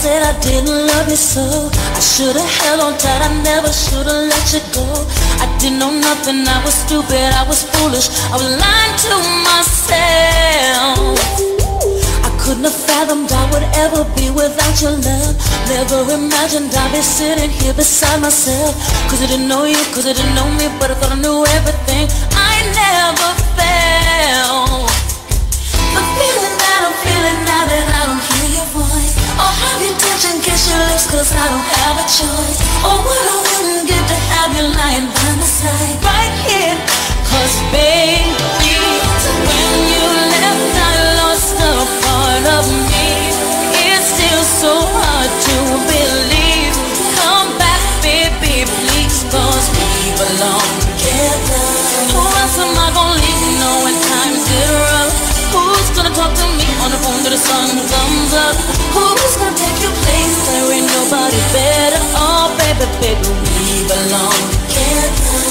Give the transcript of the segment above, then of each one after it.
said I didn't love you so. I should've held on tight, I never should've let you go. I didn't know nothing, I was stupid, I was foolish, I was lying to myself. I couldn't have fathomed I would ever be without your love. Never imagined I'd be sitting here beside myself. Cause I didn't know you, cause I didn't know me, but I thought I knew everything. I never felt the feeling that I'm feeling now that I don't hear your voice. Or have you touch and kiss your lips cause I don't have a choice. Or what I wouldn't give to have you lying by my side right here. Cause baby, when you left I lost a part of me. It's still so hard to believe. Come back baby please cause we belong together. Who else am I gonna leave Who's gonna talk to me on the phone till the sun comes up? Who's gonna take your place? There ain't nobody better. Oh, baby, baby, we belong together.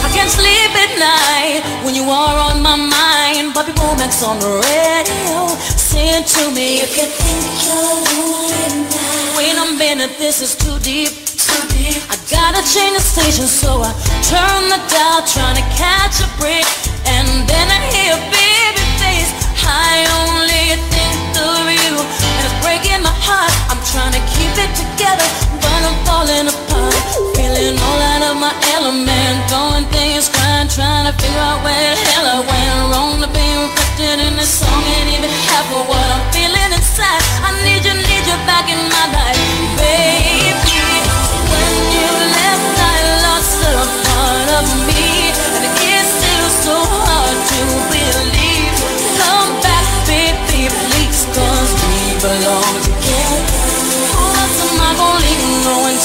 I can't sleep at night when you are on my mind. Bobby Womack's on the radio. Saying to me, if you think you're lonely now. Wait a minute, this is too deep. I gotta change the station, so I turn the dial, trying to catch a break. And then I hear a face. I only think of you, and it's breaking my heart. I'm trying to keep it together, but I'm falling apart. Feeling all out of my element, going things crying, trying to figure out where the hell I went wrong to be reflected in this song. Ain't even half of what I'm feeling inside. I need you, need you back in my life, baby. When you left, I lost a part of me, and it's still so hard to believe.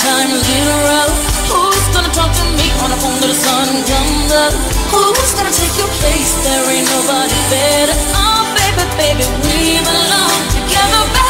Times get rough? Who's gonna talk to me on the phone till the sun comes up? Who's gonna take your place? There ain't nobody better. Oh, baby, baby, we belong together,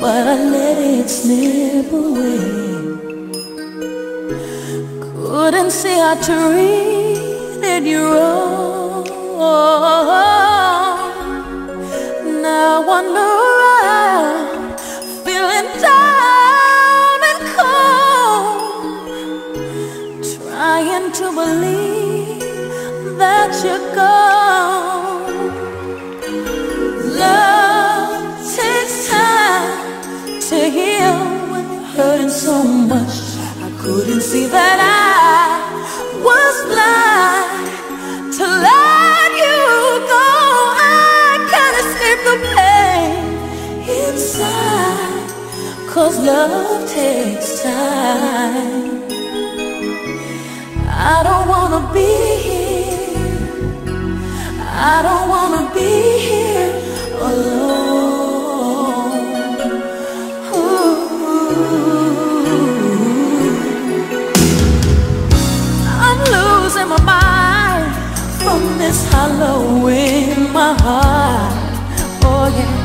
but I let it slip away. Couldn't see how to read it wrong. Now I know. Feeling down and cold, trying to believe that you're gone. hurting so much. I couldn't see that I was blind. To let you go I can't escape the pain inside. Cause love takes time. I don't wanna be here. I don't wanna be here alone. from this hollow in my heart. Oh yeah.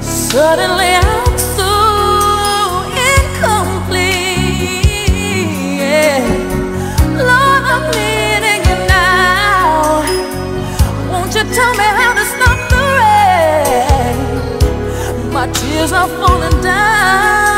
Suddenly I'm so incomplete. Yeah. Lord, I'm needing you now. Won't you tell me how to stop the rain? My tears are falling down.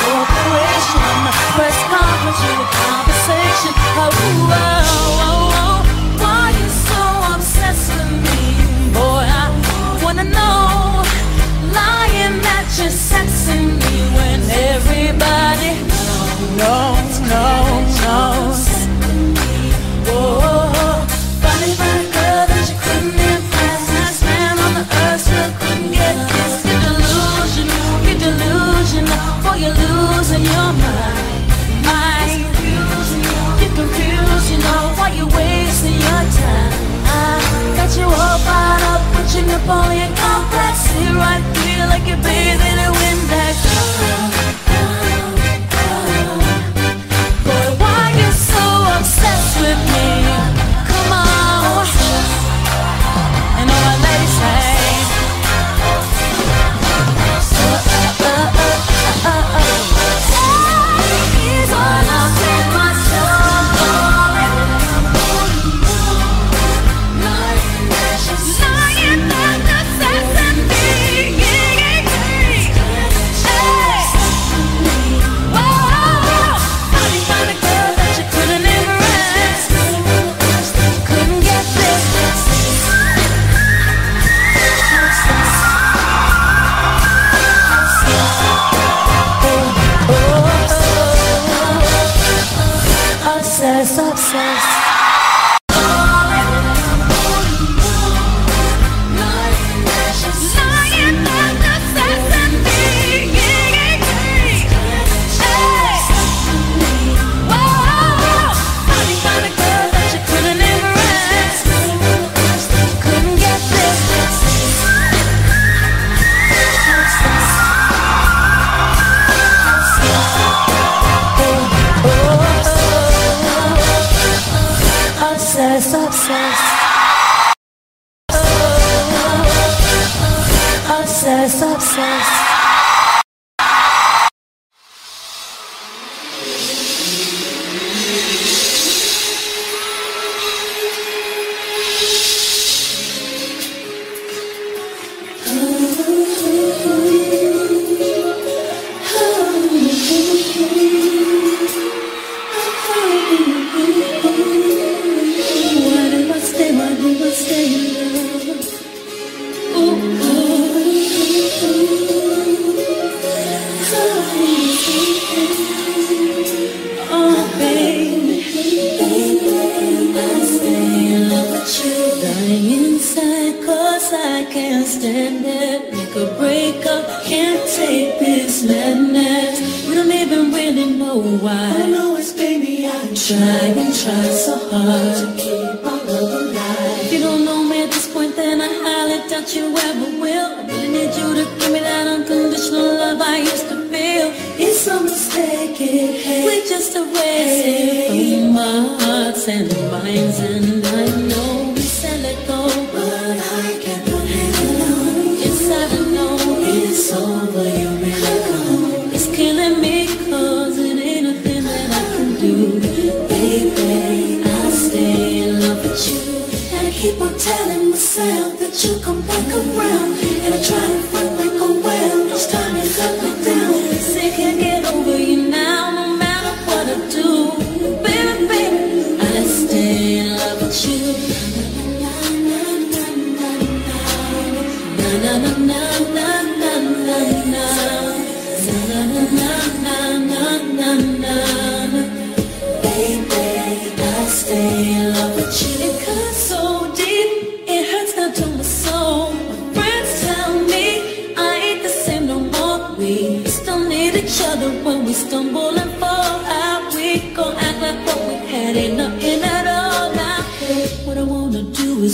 cooperation, press conference, conversation. Oh, up on you.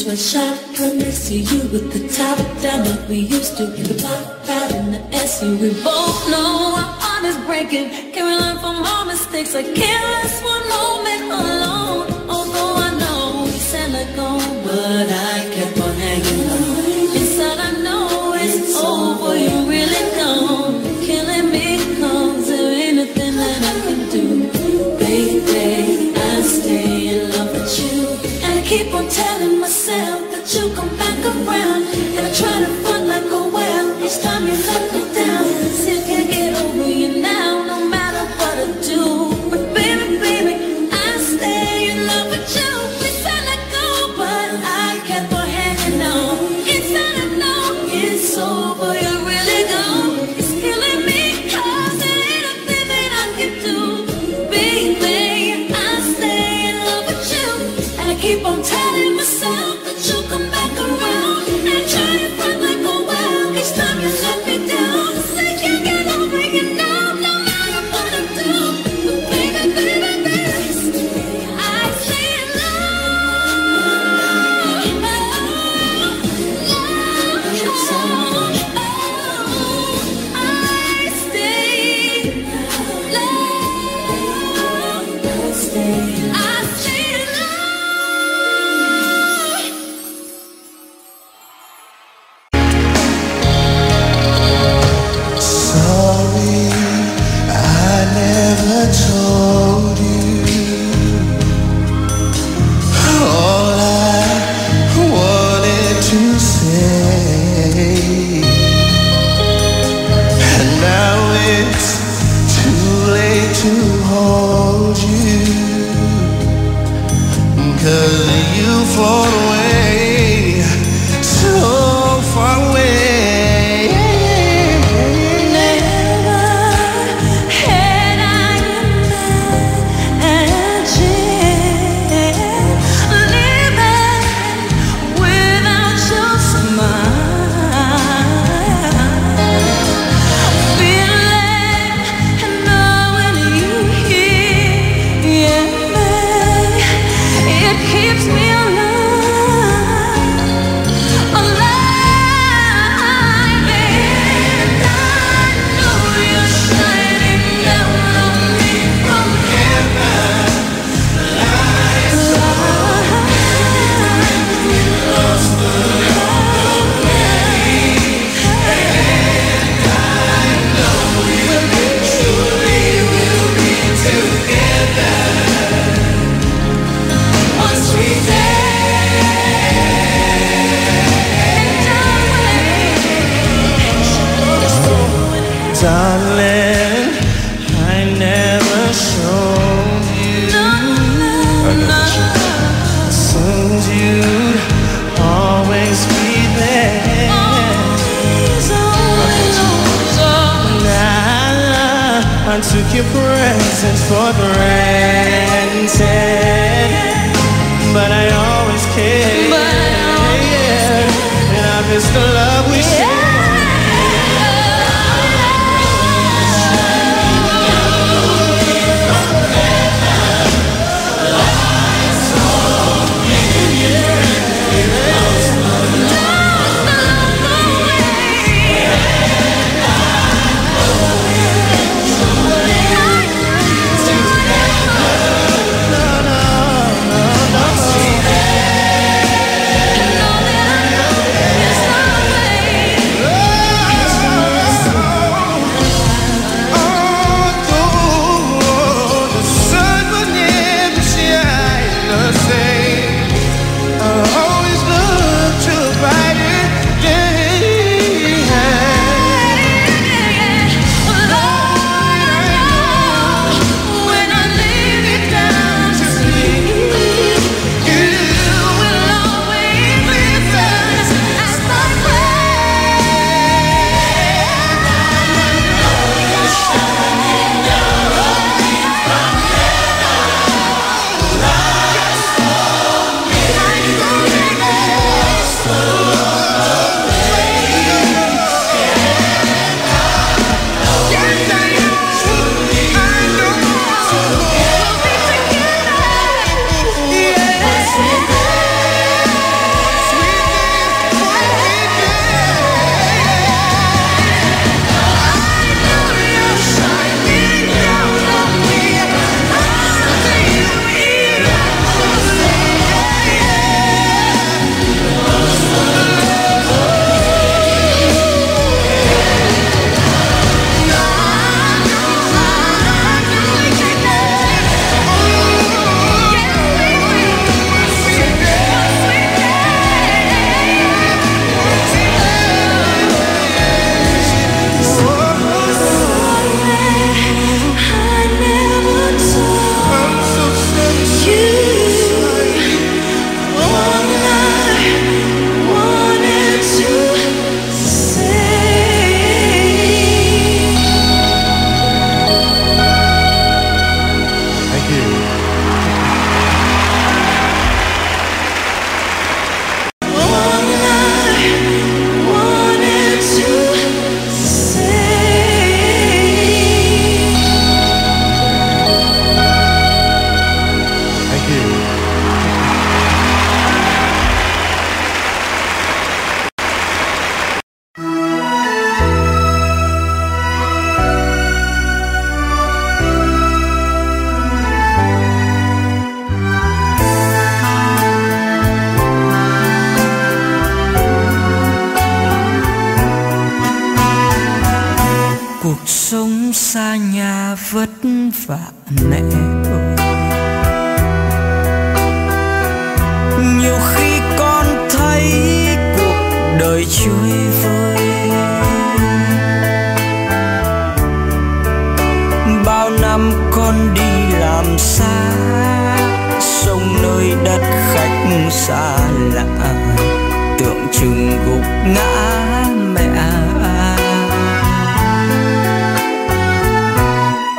my shot. Promise you, you with the top down like we used to. In the pop out in the SU, we both know our heart is breaking. Can we learn from our mistakes? I can't last one moment alone. Although I know we sound like go, but I can't.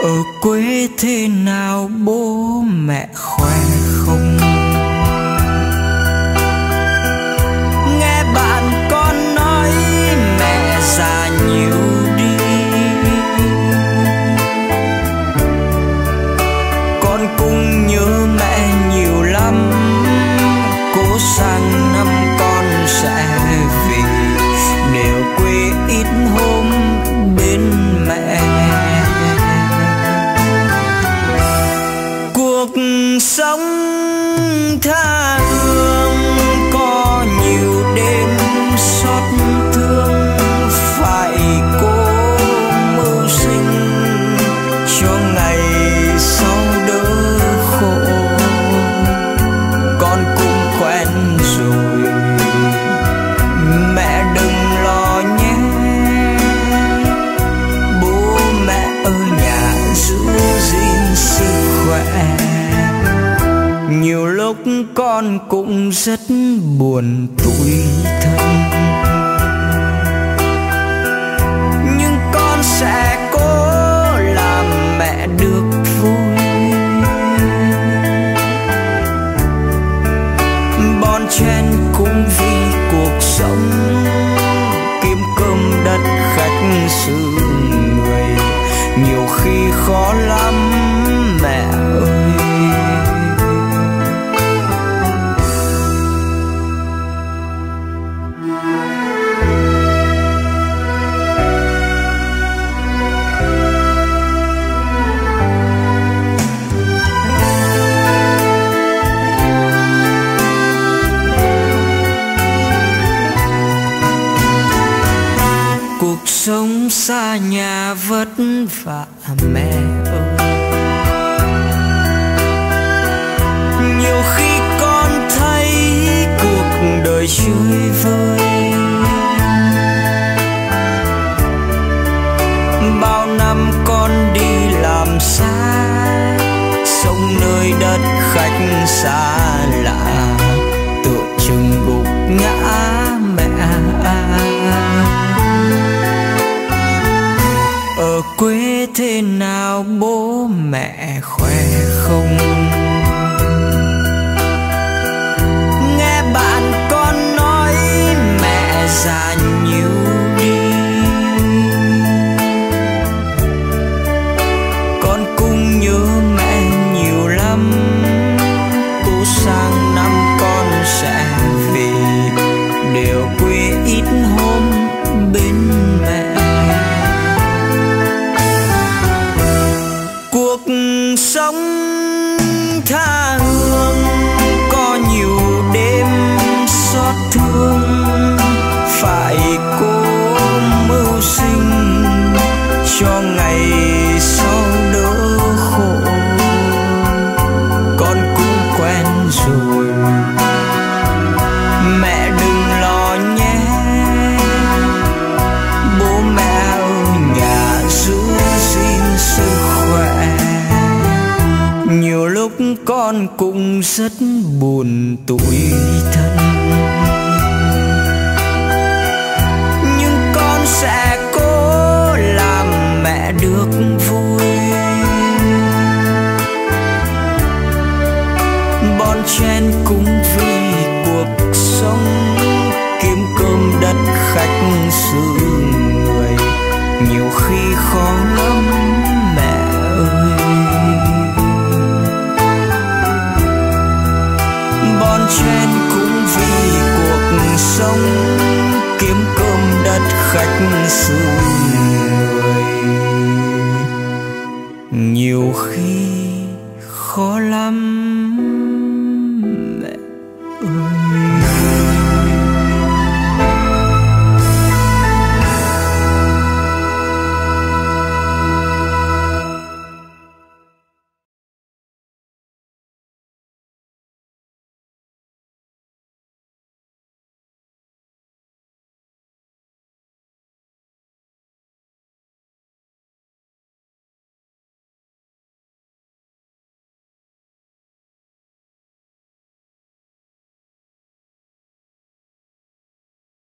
ở quê thế nào bố mẹ khoe rất buồn tủi thân. xa nhà vất vả mẹ ơi. Nhiều khi con thấy cuộc đời chơi vơi. Bao năm con đi làm xa sông nơi đất khách xa. quê thế nào bố mẹ khỏe không? Nghe bạn con nói mẹ già nhiều do weed